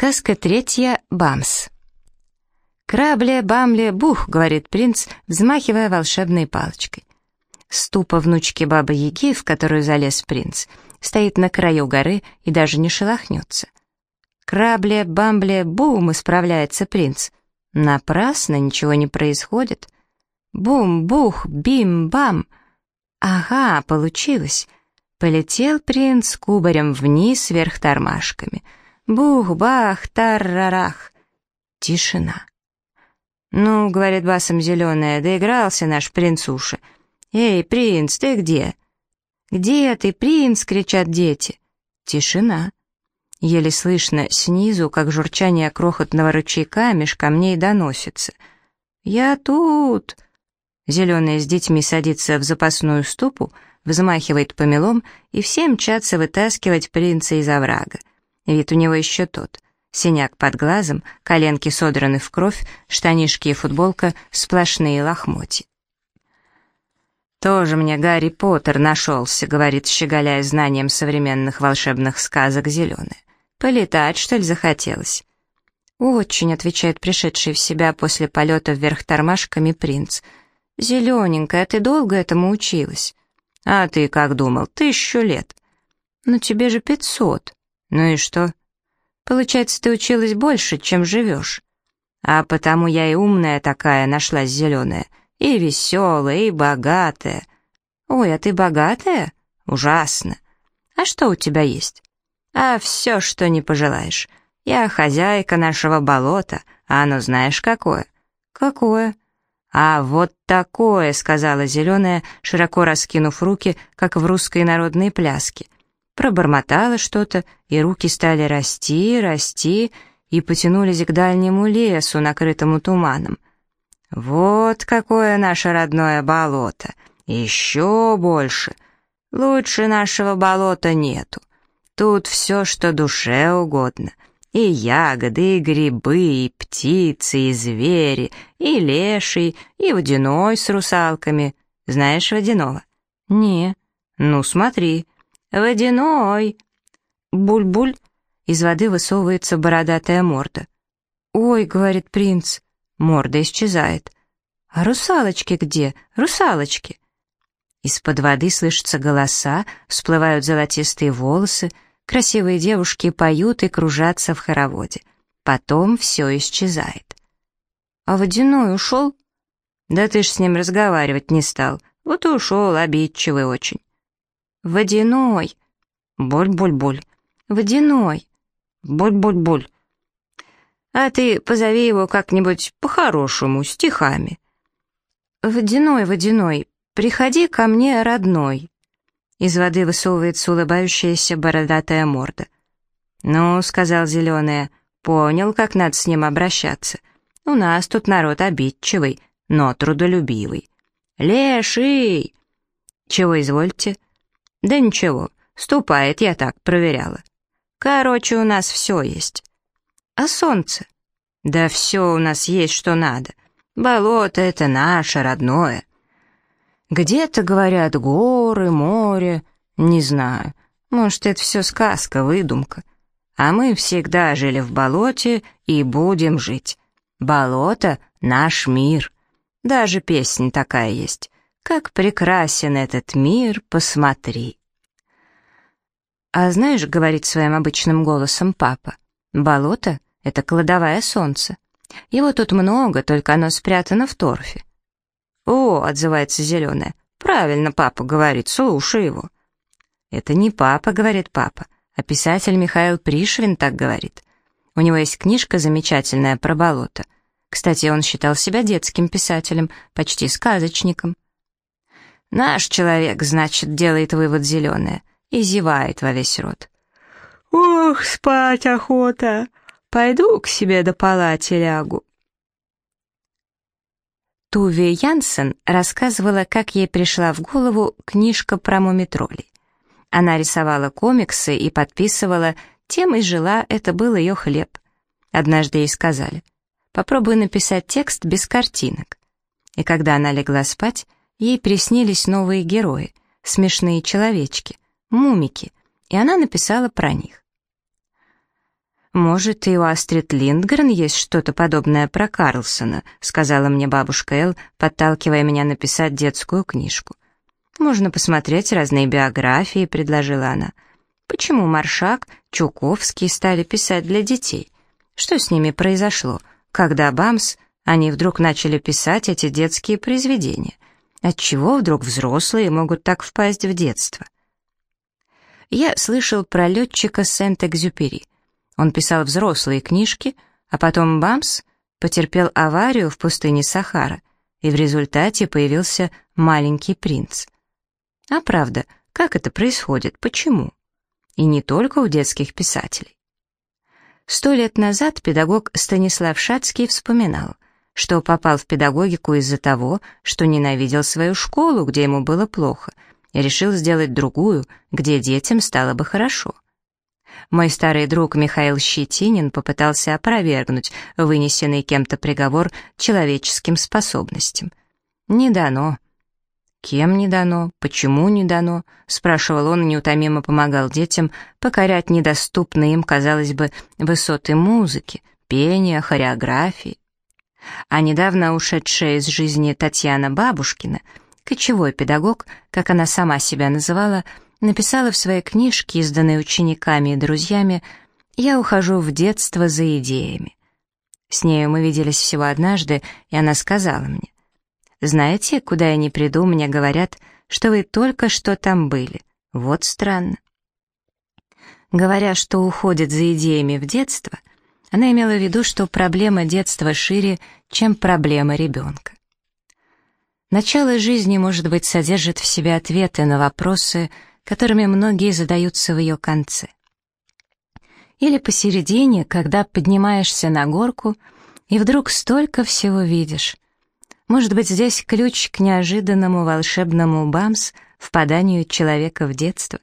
Сказка третья «Бамс». «Крабле, бамле, бух», — говорит принц, взмахивая волшебной палочкой. Ступа внучки Бабы-Яги, в которую залез принц, стоит на краю горы и даже не шелохнется. «Крабле, бамбле, бум», — исправляется принц. Напрасно ничего не происходит. Бум, бух, бим, бам. Ага, получилось. Полетел принц кубарем вниз вверх тормашками — Бух-бах, таррарах. Тишина. «Ну, — говорит басом зеленая, — доигрался наш принцуша. Эй, принц, ты где?» «Где ты, принц?» — кричат дети. Тишина. Еле слышно снизу, как журчание крохотного ручейка меж камней доносится. «Я тут!» Зеленая с детьми садится в запасную ступу, взмахивает помелом, и все мчатся вытаскивать принца из оврага. Вид у него еще тот. Синяк под глазом, коленки содраны в кровь, штанишки и футболка сплошные лохмотья. «Тоже мне Гарри Поттер нашелся», — говорит, щеголяя знанием современных волшебных сказок зеленая. «Полетать, что ли, захотелось?» «Очень», — отвечает пришедший в себя после полета вверх тормашками принц. «Зелененькая, ты долго этому училась?» «А ты как думал, тысячу лет?» «Ну тебе же пятьсот». «Ну и что?» «Получается, ты училась больше, чем живешь. А потому я и умная такая нашлась зеленая, и веселая, и богатая. Ой, а ты богатая? Ужасно. А что у тебя есть? А все, что не пожелаешь. Я хозяйка нашего болота, а оно знаешь какое? Какое? А вот такое, сказала зеленая, широко раскинув руки, как в русской народной пляске — пробормотала что-то, и руки стали расти, расти, и потянулись к дальнему лесу, накрытому туманом. «Вот какое наше родное болото! Еще больше! Лучше нашего болота нету. Тут все, что душе угодно. И ягоды, и грибы, и птицы, и звери, и леший, и водяной с русалками. Знаешь водяного? Не. Ну, смотри, «Водяной!» «Буль-буль!» Из воды высовывается бородатая морда. «Ой!» — говорит принц. Морда исчезает. «А русалочки где? Русалочки!» Из-под воды слышатся голоса, всплывают золотистые волосы, красивые девушки поют и кружатся в хороводе. Потом все исчезает. «А водяной ушел?» «Да ты ж с ним разговаривать не стал. Вот и ушел, обидчивый очень». Водяной. Боль-боль-боль. Водяной. Боль-боль-боль. А ты позови его как-нибудь по-хорошему, стихами. Водяной, водяной, приходи ко мне, родной. Из воды высовывается улыбающаяся бородатая морда. «Ну», — сказал Зеленая, — «понял, как надо с ним обращаться. У нас тут народ обидчивый, но трудолюбивый. Леший!» «Чего извольте?» «Да ничего, ступает, я так проверяла. Короче, у нас все есть. А солнце? Да все у нас есть, что надо. Болото — это наше родное. Где-то, говорят, горы, море. Не знаю, может, это все сказка, выдумка. А мы всегда жили в болоте и будем жить. Болото — наш мир. Даже песня такая есть. Как прекрасен этот мир, посмотри. А знаешь, говорит своим обычным голосом папа, болото — это кладовая солнца. Его тут много, только оно спрятано в торфе. О, отзывается зеленая, правильно папа говорит, слушай его. Это не папа, говорит папа, а писатель Михаил Пришвин так говорит. У него есть книжка замечательная про болото. Кстати, он считал себя детским писателем, почти сказочником. Наш человек, значит, делает вывод зеленое и зевает во весь рот. «Ох, спать охота! Пойду к себе до палати лягу». Туви Янсен рассказывала, как ей пришла в голову книжка про мумитролей. Она рисовала комиксы и подписывала «Тем и жила, это был ее хлеб». Однажды ей сказали «Попробуй написать текст без картинок». И когда она легла спать, Ей приснились новые герои, смешные человечки, мумики, и она написала про них. «Может, и у Астрид Линдгрен есть что-то подобное про Карлсона», сказала мне бабушка Эл, подталкивая меня написать детскую книжку. «Можно посмотреть разные биографии», — предложила она. «Почему Маршак, Чуковский стали писать для детей? Что с ними произошло? Когда Бамс, они вдруг начали писать эти детские произведения? Отчего вдруг взрослые могут так впасть в детство?» Я слышал про летчика Сент-Экзюпери. Он писал взрослые книжки, а потом Бамс потерпел аварию в пустыне Сахара, и в результате появился маленький принц. А правда, как это происходит, почему? И не только у детских писателей. Сто лет назад педагог Станислав Шацкий вспоминал, что попал в педагогику из-за того, что ненавидел свою школу, где ему было плохо, и решил сделать другую, где детям стало бы хорошо. Мой старый друг Михаил Щетинин попытался опровергнуть вынесенный кем-то приговор человеческим способностям. Не дано. Кем не дано? Почему не дано? Спрашивал он и неутомимо помогал детям покорять недоступные им, казалось бы, высоты музыки, пения, хореографии. А недавно ушедшая из жизни Татьяна Бабушкина, кочевой педагог, как она сама себя называла, написала в своей книжке, изданной учениками и друзьями, «Я ухожу в детство за идеями». С нею мы виделись всего однажды, и она сказала мне, «Знаете, куда я не приду, мне говорят, что вы только что там были. Вот странно». Говоря, что уходит за идеями в детство, она имела в виду, что проблема детства шире, чем проблема ребенка. Начало жизни, может быть, содержит в себе ответы на вопросы, которыми многие задаются в ее конце. Или посередине, когда поднимаешься на горку и вдруг столько всего видишь. Может быть, здесь ключ к неожиданному волшебному бамс, впаданию человека в детство.